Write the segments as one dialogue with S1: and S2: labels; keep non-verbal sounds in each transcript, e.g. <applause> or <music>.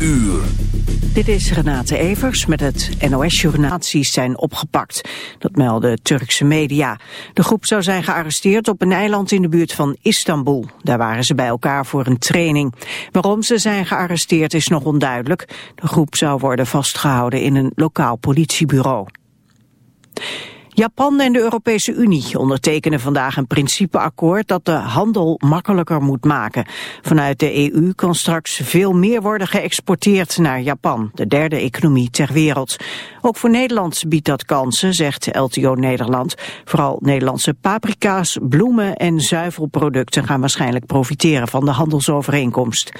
S1: Uur.
S2: Dit is Renate Evers met het NOS-journaties zijn opgepakt. Dat melden Turkse media. De groep zou zijn gearresteerd op een eiland in de buurt van Istanbul. Daar waren ze bij elkaar voor een training. Waarom ze zijn gearresteerd is nog onduidelijk. De groep zou worden vastgehouden in een lokaal politiebureau. Japan en de Europese Unie ondertekenen vandaag een principeakkoord dat de handel makkelijker moet maken. Vanuit de EU kan straks veel meer worden geëxporteerd naar Japan, de derde economie ter wereld. Ook voor Nederland biedt dat kansen, zegt LTO Nederland. Vooral Nederlandse paprika's, bloemen en zuivelproducten gaan waarschijnlijk profiteren van de handelsovereenkomst.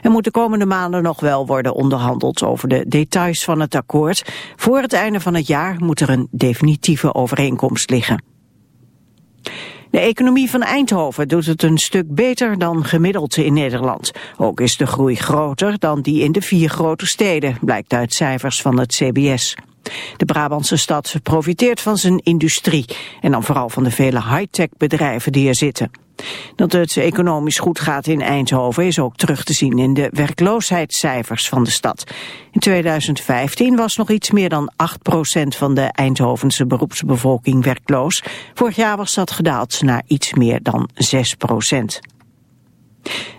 S2: Er moet de komende maanden nog wel worden onderhandeld over de details van het akkoord. Voor het einde van het jaar moet er een definitieve overeenkomst liggen. De economie van Eindhoven doet het een stuk beter dan gemiddeld in Nederland. Ook is de groei groter dan die in de vier grote steden, blijkt uit cijfers van het CBS. De Brabantse stad profiteert van zijn industrie en dan vooral van de vele high-tech bedrijven die er zitten. Dat het economisch goed gaat in Eindhoven is ook terug te zien in de werkloosheidscijfers van de stad. In 2015 was nog iets meer dan 8% van de Eindhovense beroepsbevolking werkloos. Vorig jaar was dat gedaald naar iets meer dan 6%.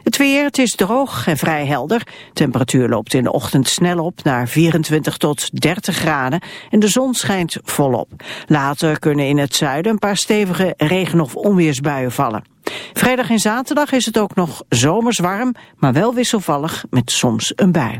S2: Het weer, het is droog en vrij helder. Temperatuur loopt in de ochtend snel op naar 24 tot 30 graden en de zon schijnt volop. Later kunnen in het zuiden een paar stevige regen- of onweersbuien vallen. Vrijdag en zaterdag is het ook nog zomers warm, maar wel wisselvallig met soms een bui.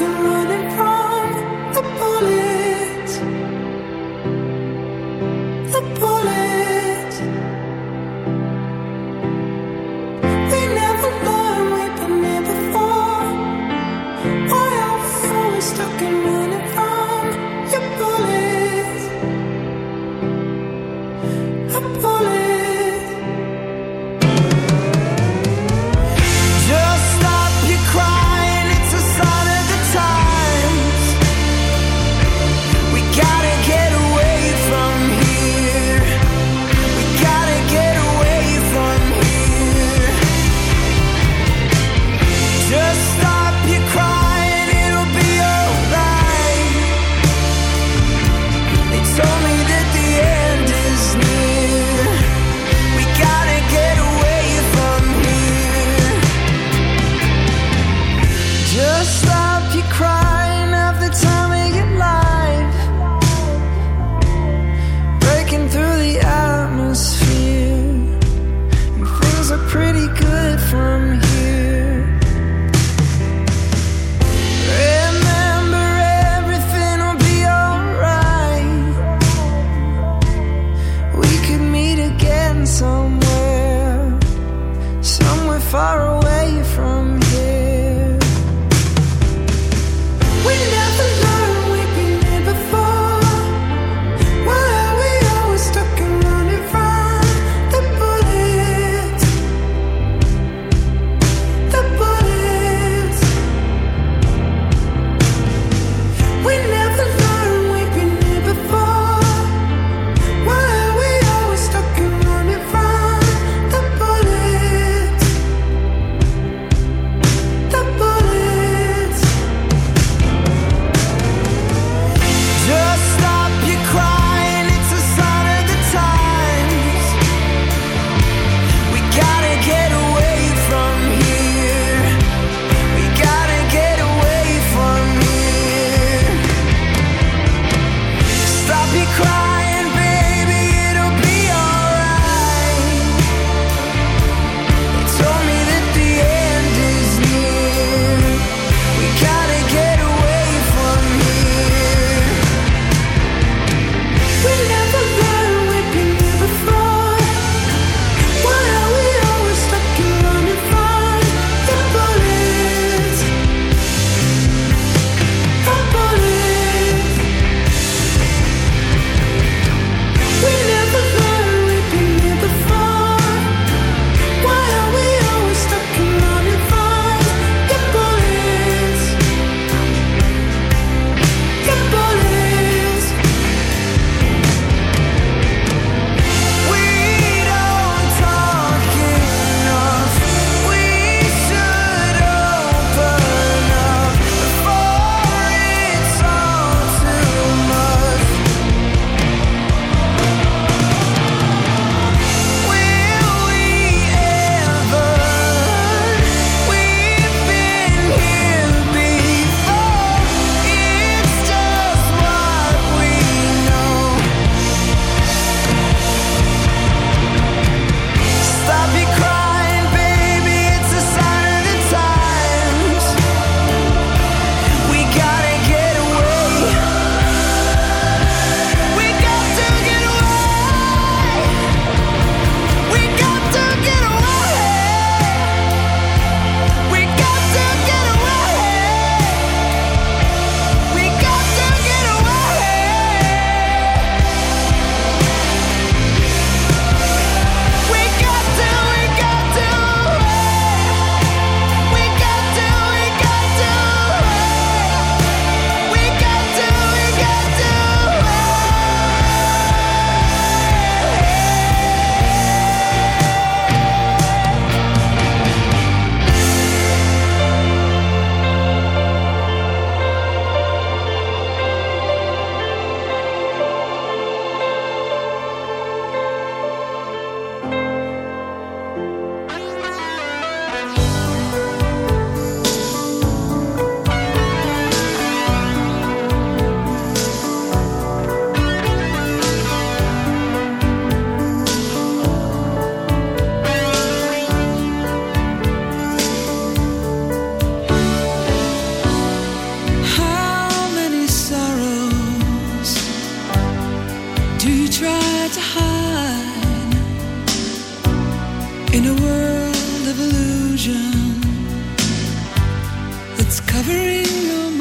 S3: like run and running from to hide in a world of illusion that's covering your mind.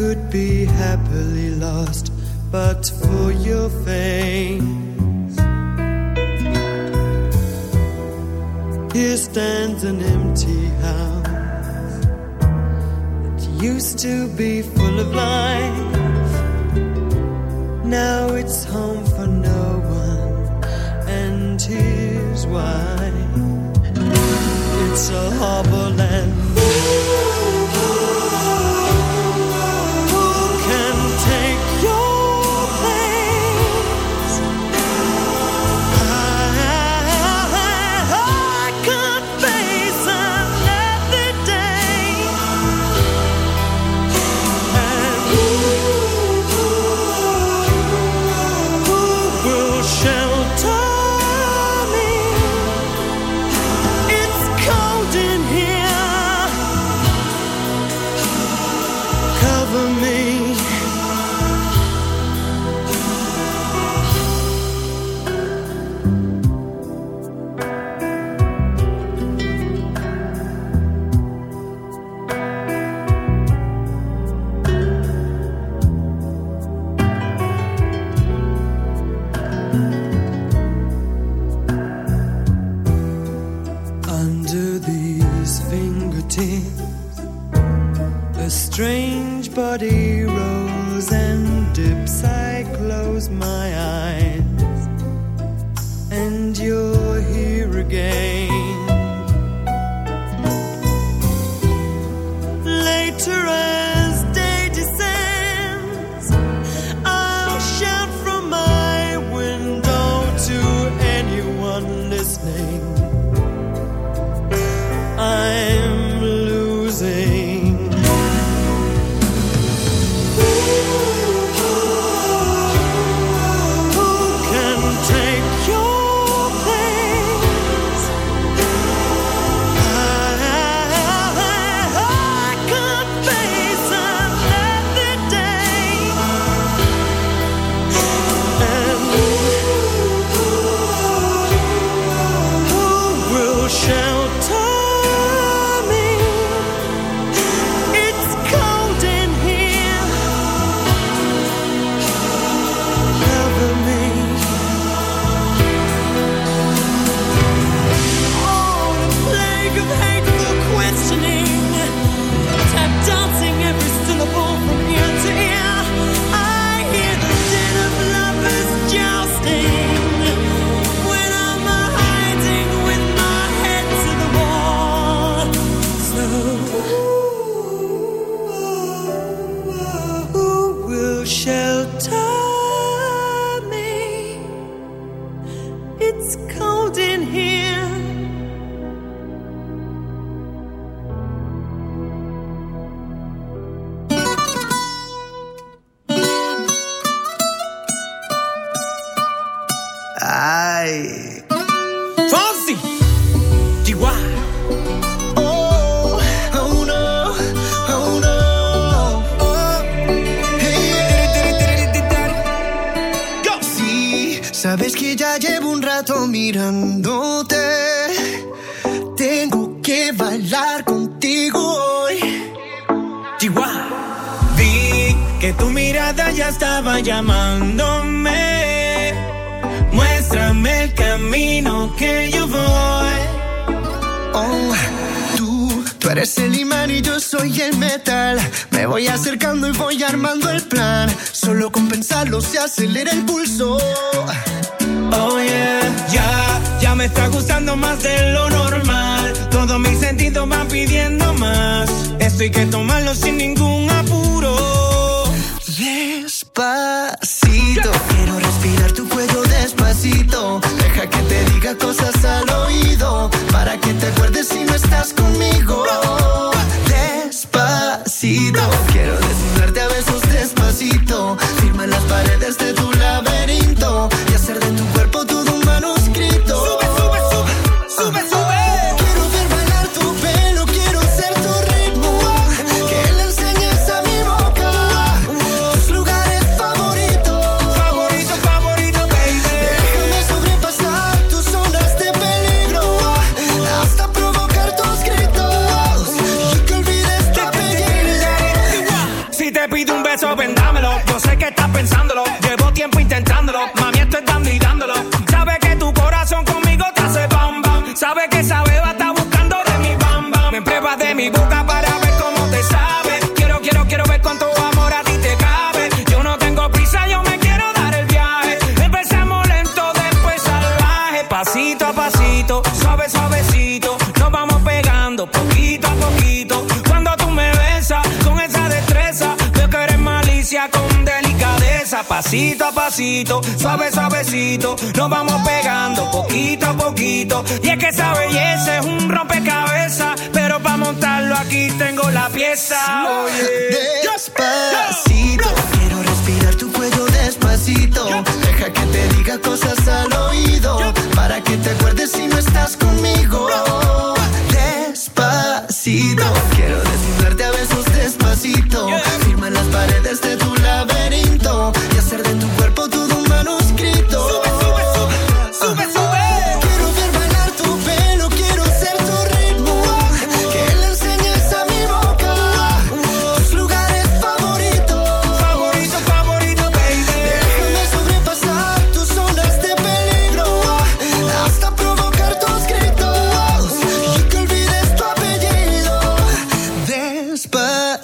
S3: could
S4: be happily lost but for your face. Here stands an empty house that used to be.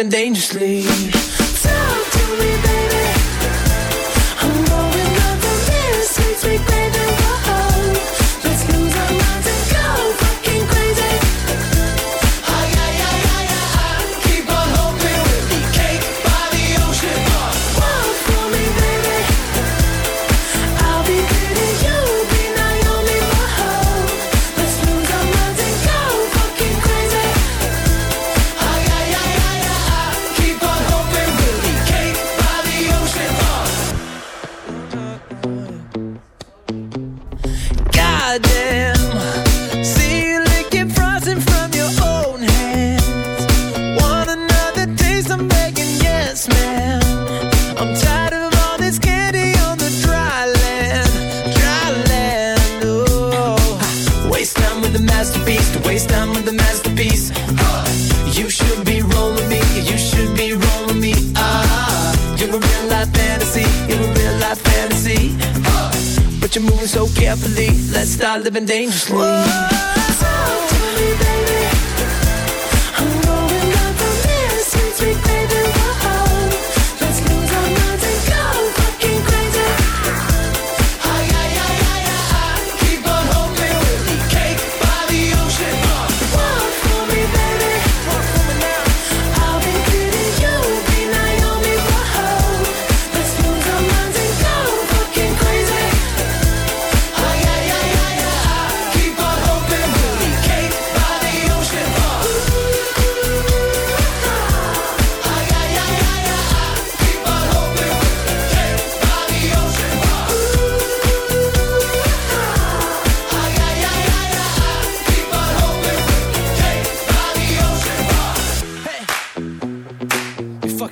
S3: living dangerously. dangerous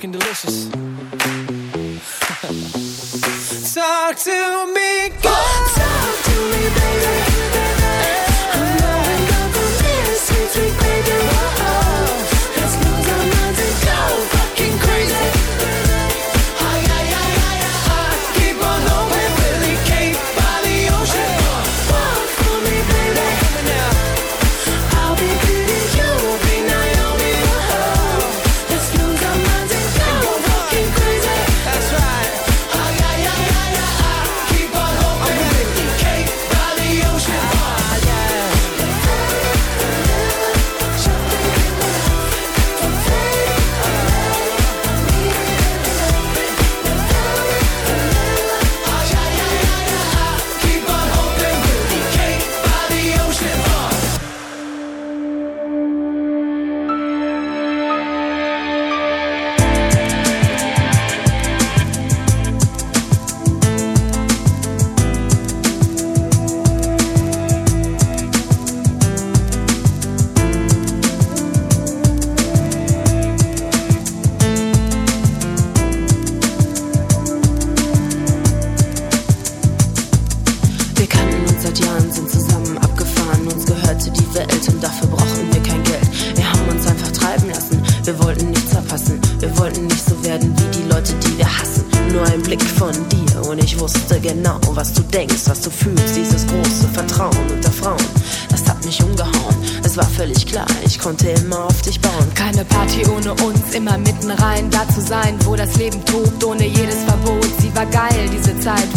S3: delicious. <laughs> Talk to me.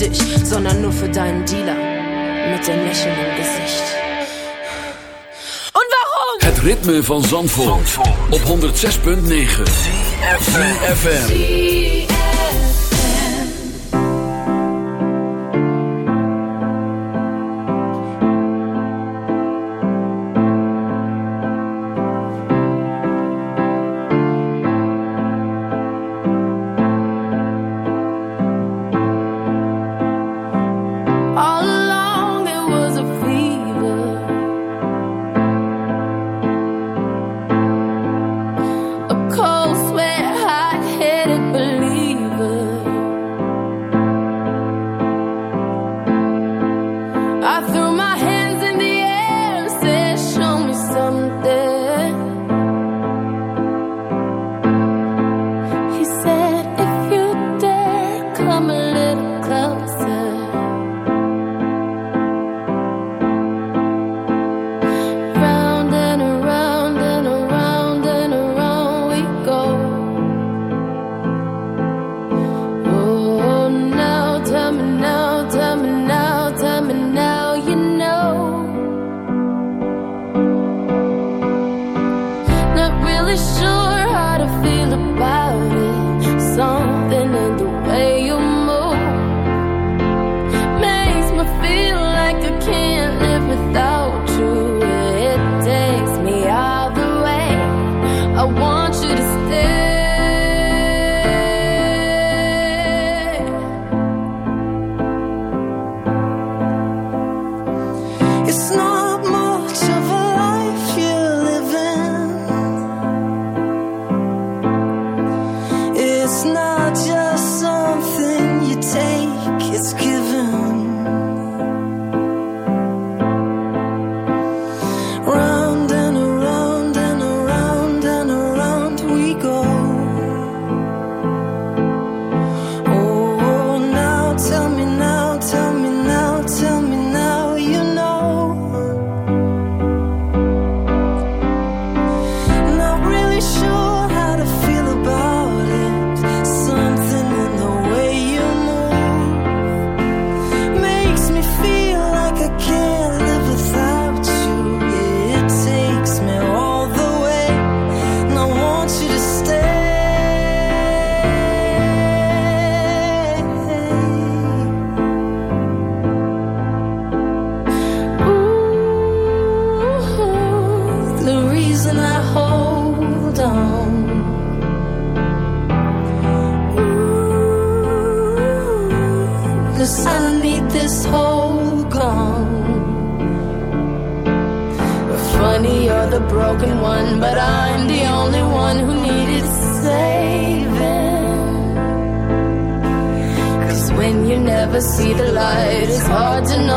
S5: dich, sondern nur für deinen Dealer mit dem Lächeln im Gesicht.
S6: Und warum?
S1: Het ritme van Zandvoort, op 106.9 FM.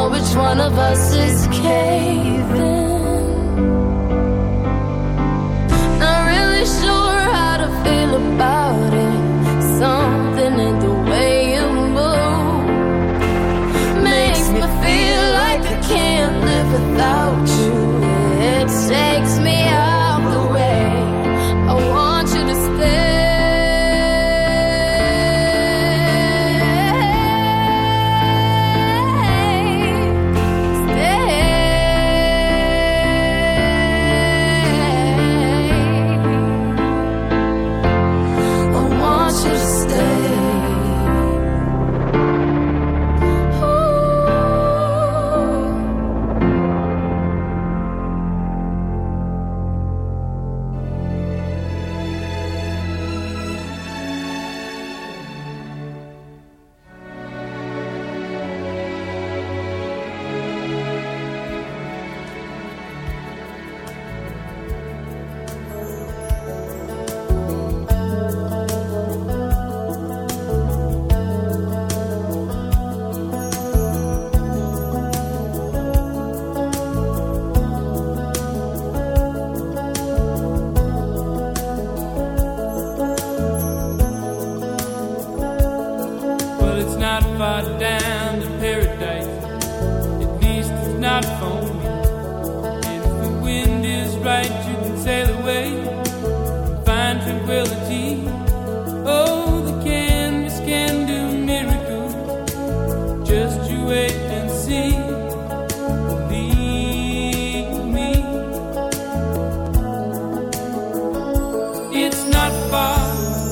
S5: know which one of us is caving.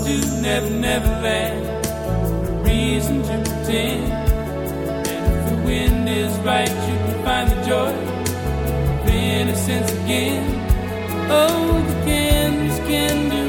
S5: to
S7: never, never land. No reason to pretend. And if the wind is right, you can find the joy of innocence again. Oh, the candles can do.